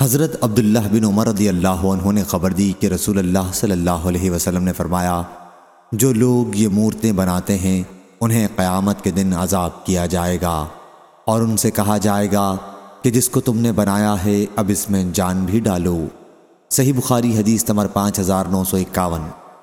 حضرت عبداللہ بن عمر رضی اللہ عنہ نے خبر دی کہ رسول اللہ صلی اللہ علیہ وسلم نے فرمایا، جو لوگ یہ مورتیں بناتے ہیں، انہیں قیامت کے دن عذاب کیا جائے گا۔ اور ان سے کہا جائے گا کہ جس کو تم نے بنایا ہے، اب اس میں جان بھی ڈالو۔ صحیح بخاری حدیث نمبر پانچ ہزار نو سو اکاون۔